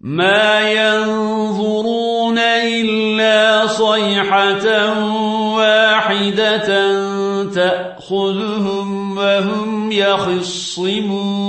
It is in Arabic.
ما ينظرون إلا صيحة واحدة تأخذهم وهم يخصمون